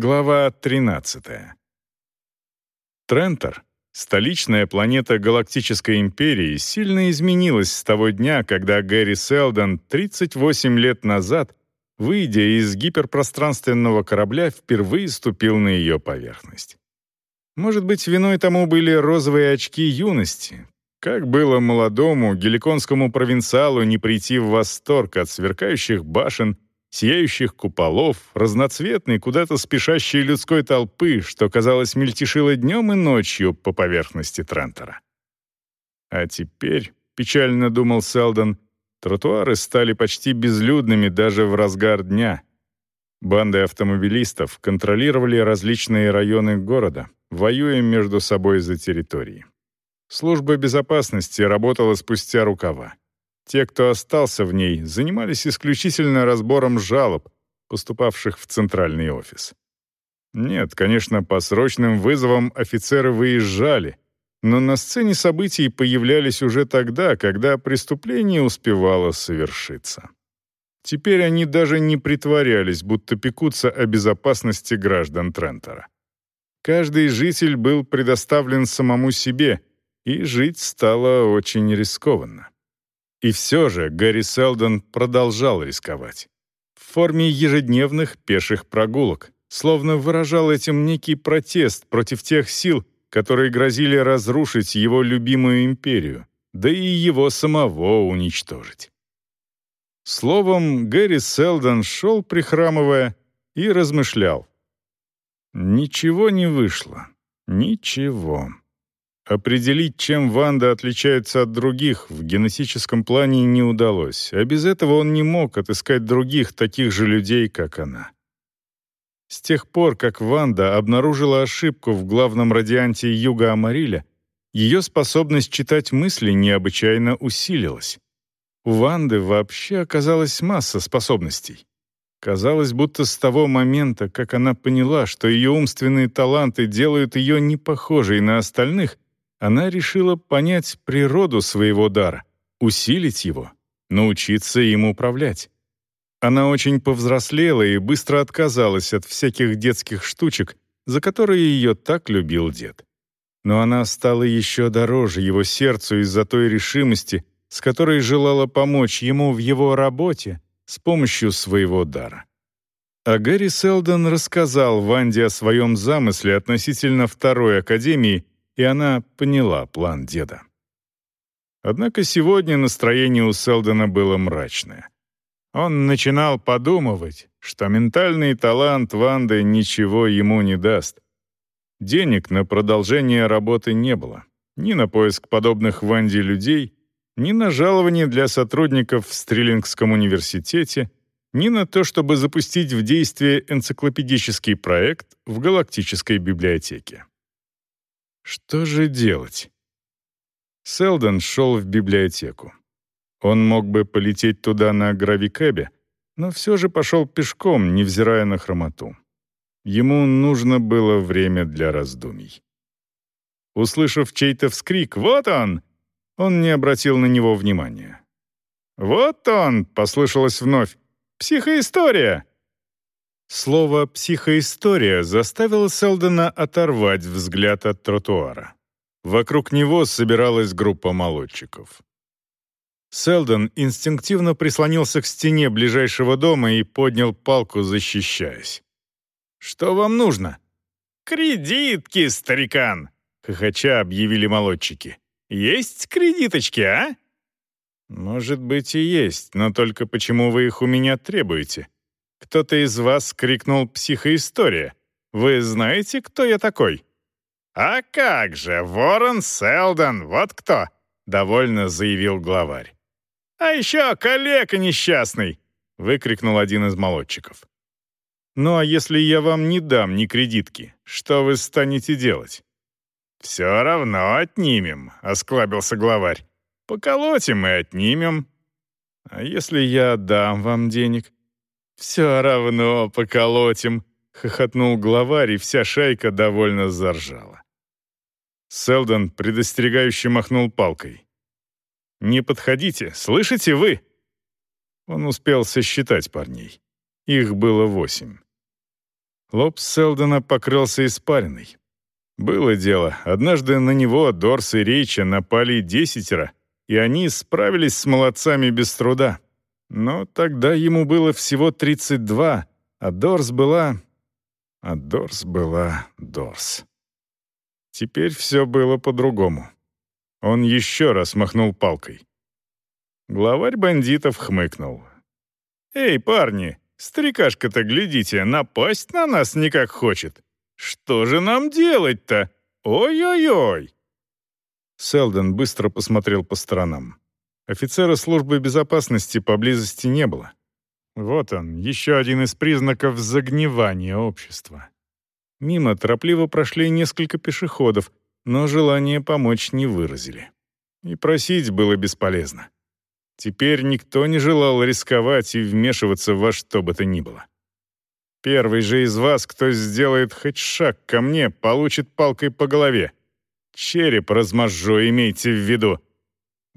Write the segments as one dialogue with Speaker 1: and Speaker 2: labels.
Speaker 1: Глава 13. Трентор, столичная планета Галактической империи, сильно изменилась с того дня, когда Гэри Селдон 38 лет назад, выйдя из гиперпространственного корабля, впервые ступил на ее поверхность. Может быть, виной тому были розовые очки юности. Как было молодому геликонскому провинциалу не прийти в восторг от сверкающих башен сияющих куполов, разноцветной, куда-то спешащей людской толпы, что, казалось, мельтешило днем и ночью по поверхности Трентера. А теперь, печально думал Селдон, тротуары стали почти безлюдными даже в разгар дня. Банды автомобилистов контролировали различные районы города, воюя между собой за территории. Служба безопасности работала спустя рукава. Те, кто остался в ней, занимались исключительно разбором жалоб, поступавших в центральный офис. Нет, конечно, по срочным вызовам офицеры выезжали, но на сцене событий появлялись уже тогда, когда преступление успевало совершиться. Теперь они даже не притворялись, будто пекутся о безопасности граждан Трентера. Каждый житель был предоставлен самому себе, и жить стало очень рискованно. И все же Гарри Селдон продолжал рисковать. В форме ежедневных пеших прогулок, словно выражал этим некий протест против тех сил, которые грозили разрушить его любимую империю, да и его самого уничтожить. Словом, Гэри Селдон шел, прихрамывая, и размышлял. Ничего не вышло. Ничего. Определить, чем Ванда отличается от других, в генетическом плане не удалось, а без этого он не мог отыскать других таких же людей, как она. С тех пор, как Ванда обнаружила ошибку в главном радианте Юга Амариля, ее способность читать мысли необычайно усилилась. У Ванды вообще оказалась масса способностей. Казалось, будто с того момента, как она поняла, что ее умственные таланты делают ее не похожей на остальных, она решила понять природу своего дара, усилить его, научиться им управлять. Она очень повзрослела и быстро отказалась от всяких детских штучек, за которые ее так любил дед. Но она стала еще дороже его сердцу из-за той решимости, с которой желала помочь ему в его работе с помощью своего дара. А Гэри Селдон рассказал Ванде о своем замысле относительно второй академии и она поняла план деда. Однако сегодня настроение у Селдона было мрачное. Он начинал подумывать, что ментальный талант Ванды ничего ему не даст. Денег на продолжение работы не было, ни на поиск подобных Ванде людей, ни на жалование для сотрудников в Стрелингском университете, ни на то, чтобы запустить в действие энциклопедический проект в Галактической библиотеке. Что же делать? Селдон шел в библиотеку. Он мог бы полететь туда на гравикэбе, но все же пошел пешком, невзирая на хромоту. Ему нужно было время для раздумий. Услышав чей-то вскрик «Вот он!», он не обратил на него внимания. «Вот он!» — послышалось вновь. «Психоистория!» Слово «психоистория» заставило Селдона оторвать взгляд от тротуара. Вокруг него собиралась группа молодчиков. Селдон инстинктивно прислонился к стене ближайшего дома и поднял палку, защищаясь. «Что вам нужно?» «Кредитки, старикан!» — хохоча объявили молодчики. «Есть кредиточки, а?» «Может быть и есть, но только почему вы их у меня требуете?» Кто-то из вас крикнул «Психоистория». Вы знаете, кто я такой?» «А как же, Ворон Селдон, вот кто!» — довольно заявил главарь. «А еще коллега несчастный!» — выкрикнул один из молодчиков. «Ну а если я вам не дам ни кредитки, что вы станете делать?» «Все равно отнимем», — осклабился главарь. «Поколотим и отнимем». «А если я дам вам денег?» «Все равно поколотим», — хохотнул главарь, и вся шайка довольно заржала. Селдон предостерегающе махнул палкой. «Не подходите, слышите вы?» Он успел сосчитать парней. Их было восемь. Лоб Селдона покрылся испариной. Было дело, однажды на него Дорс и Рейча напали десятеро, и они справились с молодцами без труда. Но тогда ему было всего 32, а Дорс была... А Дорс была Дорс. Теперь все было по-другому. Он еще раз махнул палкой. Главарь бандитов хмыкнул. «Эй, парни, старикашка-то, глядите, напасть на нас никак хочет. Что же нам делать-то? Ой-ой-ой!» Селден быстро посмотрел по сторонам. Офицера службы безопасности поблизости не было. Вот он, еще один из признаков загнивания общества. Мимо торопливо прошли несколько пешеходов, но желание помочь не выразили. И просить было бесполезно. Теперь никто не желал рисковать и вмешиваться во что бы то ни было. Первый же из вас, кто сделает хоть шаг ко мне, получит палкой по голове. Череп размажу, имейте в виду.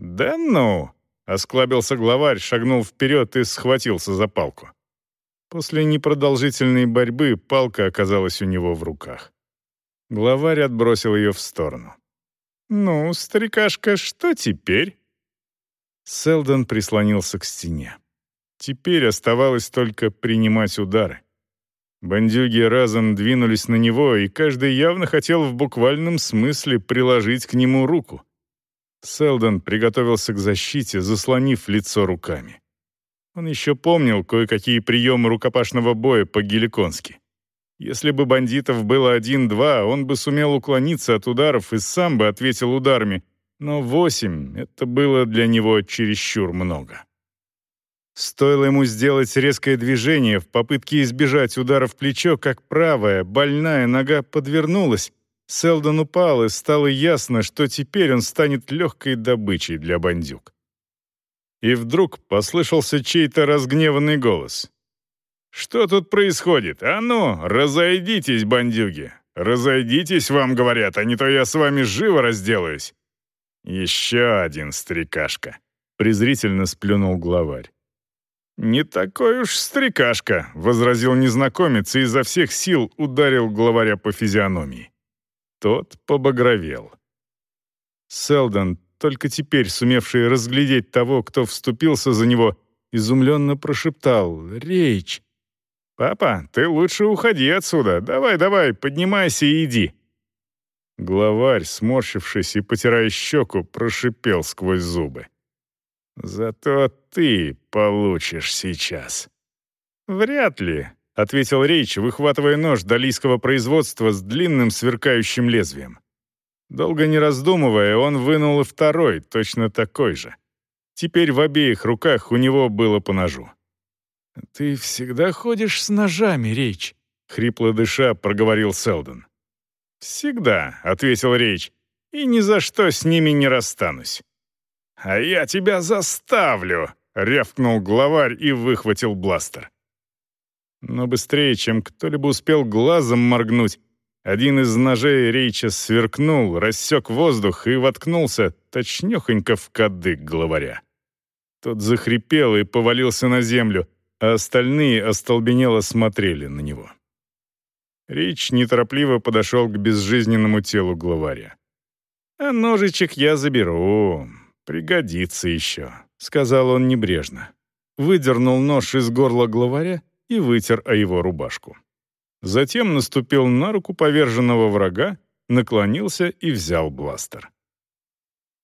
Speaker 1: Да ну! Осклабился главарь, шагнул вперед и схватился за палку. После непродолжительной борьбы палка оказалась у него в руках. Главарь отбросил ее в сторону. «Ну, старикашка, что теперь?» Селдон прислонился к стене. Теперь оставалось только принимать удары. Бандюги разом двинулись на него, и каждый явно хотел в буквальном смысле приложить к нему руку. Селдон приготовился к защите, заслонив лицо руками. Он еще помнил кое-какие приемы рукопашного боя по-геликонски. Если бы бандитов было один-два, он бы сумел уклониться от ударов и сам бы ответил ударами, но восемь — это было для него чересчур много. Стоило ему сделать резкое движение в попытке избежать удара в плечо, как правая, больная нога подвернулась. Селдон упал, и стало ясно, что теперь он станет легкой добычей для бандюк. И вдруг послышался чей-то разгневанный голос. «Что тут происходит? А ну, разойдитесь, бандюги! Разойдитесь, вам говорят, а не то я с вами живо разделаюсь!» «Еще один старикашка», — презрительно сплюнул главарь. «Не такой уж старикашка», — возразил незнакомец и изо всех сил ударил главаря по физиономии. Тот побагровел. Селдон, только теперь сумевший разглядеть того, кто вступился за него, изумленно прошептал «Речь!» «Папа, ты лучше уходи отсюда. Давай, давай, поднимайся и иди». Главарь, сморщившись и потирая щеку, прошипел сквозь зубы. «Зато ты получишь сейчас». «Вряд ли», — ответил Рейч, выхватывая нож далийского производства с длинным сверкающим лезвием. Долго не раздумывая, он вынул и второй, точно такой же. Теперь в обеих руках у него было по ножу. «Ты всегда ходишь с ножами, Рейч», — хрипло дыша проговорил Селдон. «Всегда», — ответил Рейч, — «и ни за что с ними не расстанусь». «А я тебя заставлю», — рявкнул главарь и выхватил бластер. Но быстрее, чем кто-либо успел глазом моргнуть, один из ножей Рейча сверкнул, рассек воздух и воткнулся точнёхонько в кадык главаря. Тот захрипел и повалился на землю — а остальные остолбенело смотрели на него. Рич неторопливо подошел к безжизненному телу главаря. «А ножичек я заберу, пригодится еще», — сказал он небрежно. Выдернул нож из горла главаря и вытер о его рубашку. Затем наступил на руку поверженного врага, наклонился и взял бластер.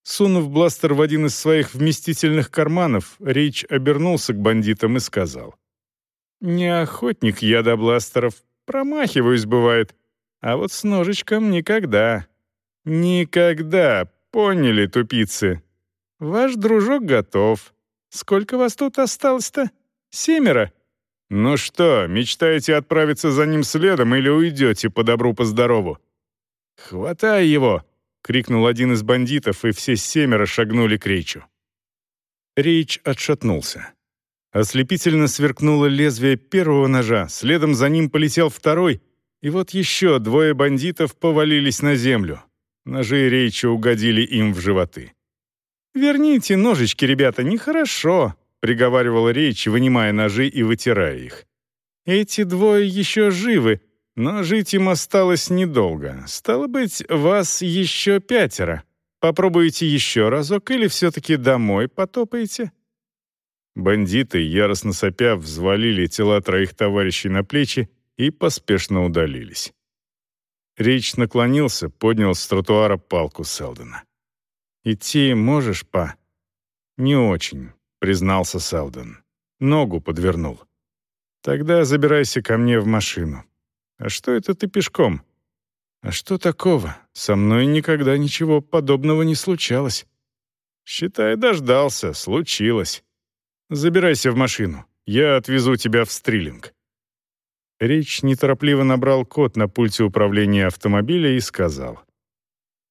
Speaker 1: Сунув бластер в один из своих вместительных карманов, Рич обернулся к бандитам и сказал. «Не охотник я до бластеров, промахиваюсь, бывает, а вот с ножичком никогда. Никогда, поняли, тупицы? Ваш дружок готов. Сколько вас тут осталось-то? Семеро? Ну что, мечтаете отправиться за ним следом или уйдете по добру, по здорову? Хватай его!» крикнул один из бандитов, и все семеро шагнули к Рейчу. Рейч отшатнулся. Ослепительно сверкнуло лезвие первого ножа, следом за ним полетел второй, и вот еще двое бандитов повалились на землю. Ножи Рейча угодили им в животы. «Верните ножички, ребята, нехорошо», — приговаривал Рейч, вынимая ножи и вытирая их. «Эти двое еще живы, Но жить им осталось недолго. Стало быть, вас еще пятеро. Попробуете еще разок или все-таки домой потопаете?» Бандиты, яростно сопя, взвалили тела троих товарищей на плечи и поспешно удалились. Рич наклонился, поднял с тротуара палку Селдона. «Идти можешь, па?» «Не очень», — признался Селдон. «Ногу подвернул». «Тогда забирайся ко мне в машину». «А что это ты пешком?» «А что такого? Со мной никогда ничего подобного не случалось». «Считай, дождался, случилось. Забирайся в машину, я отвезу тебя в Стрилинг». Рич неторопливо набрал код на пульте управления автомобиля и сказал.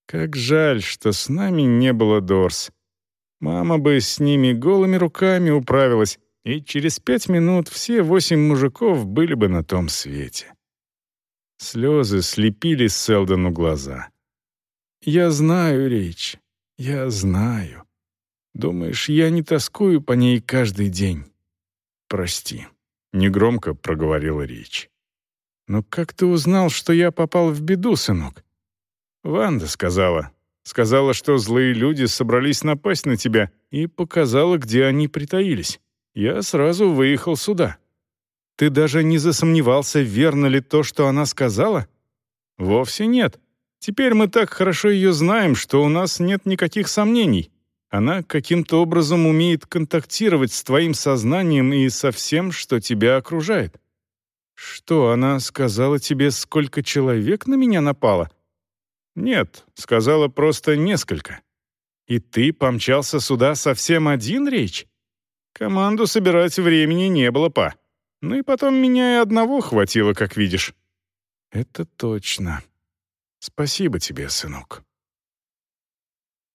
Speaker 1: «Как жаль, что с нами не было Дорс. Мама бы с ними голыми руками управилась, и через пять минут все восемь мужиков были бы на том свете». Слезы слепили Селдону глаза. «Я знаю, Рич, я знаю. Думаешь, я не тоскую по ней каждый день? Прости». Негромко проговорила Рич. «Но как ты узнал, что я попал в беду, сынок?» «Ванда сказала. Сказала, что злые люди собрались напасть на тебя и показала, где они притаились. Я сразу выехал сюда». «Ты даже не засомневался, верно ли то, что она сказала?» «Вовсе нет. Теперь мы так хорошо ее знаем, что у нас нет никаких сомнений. Она каким-то образом умеет контактировать с твоим сознанием и со всем, что тебя окружает. Что, она сказала тебе, сколько человек на меня напало? Нет, сказала просто несколько. И ты помчался сюда совсем один, речь? Команду собирать времени не было, па. Ну и потом меня и одного хватило, как видишь. Это точно. Спасибо тебе, сынок.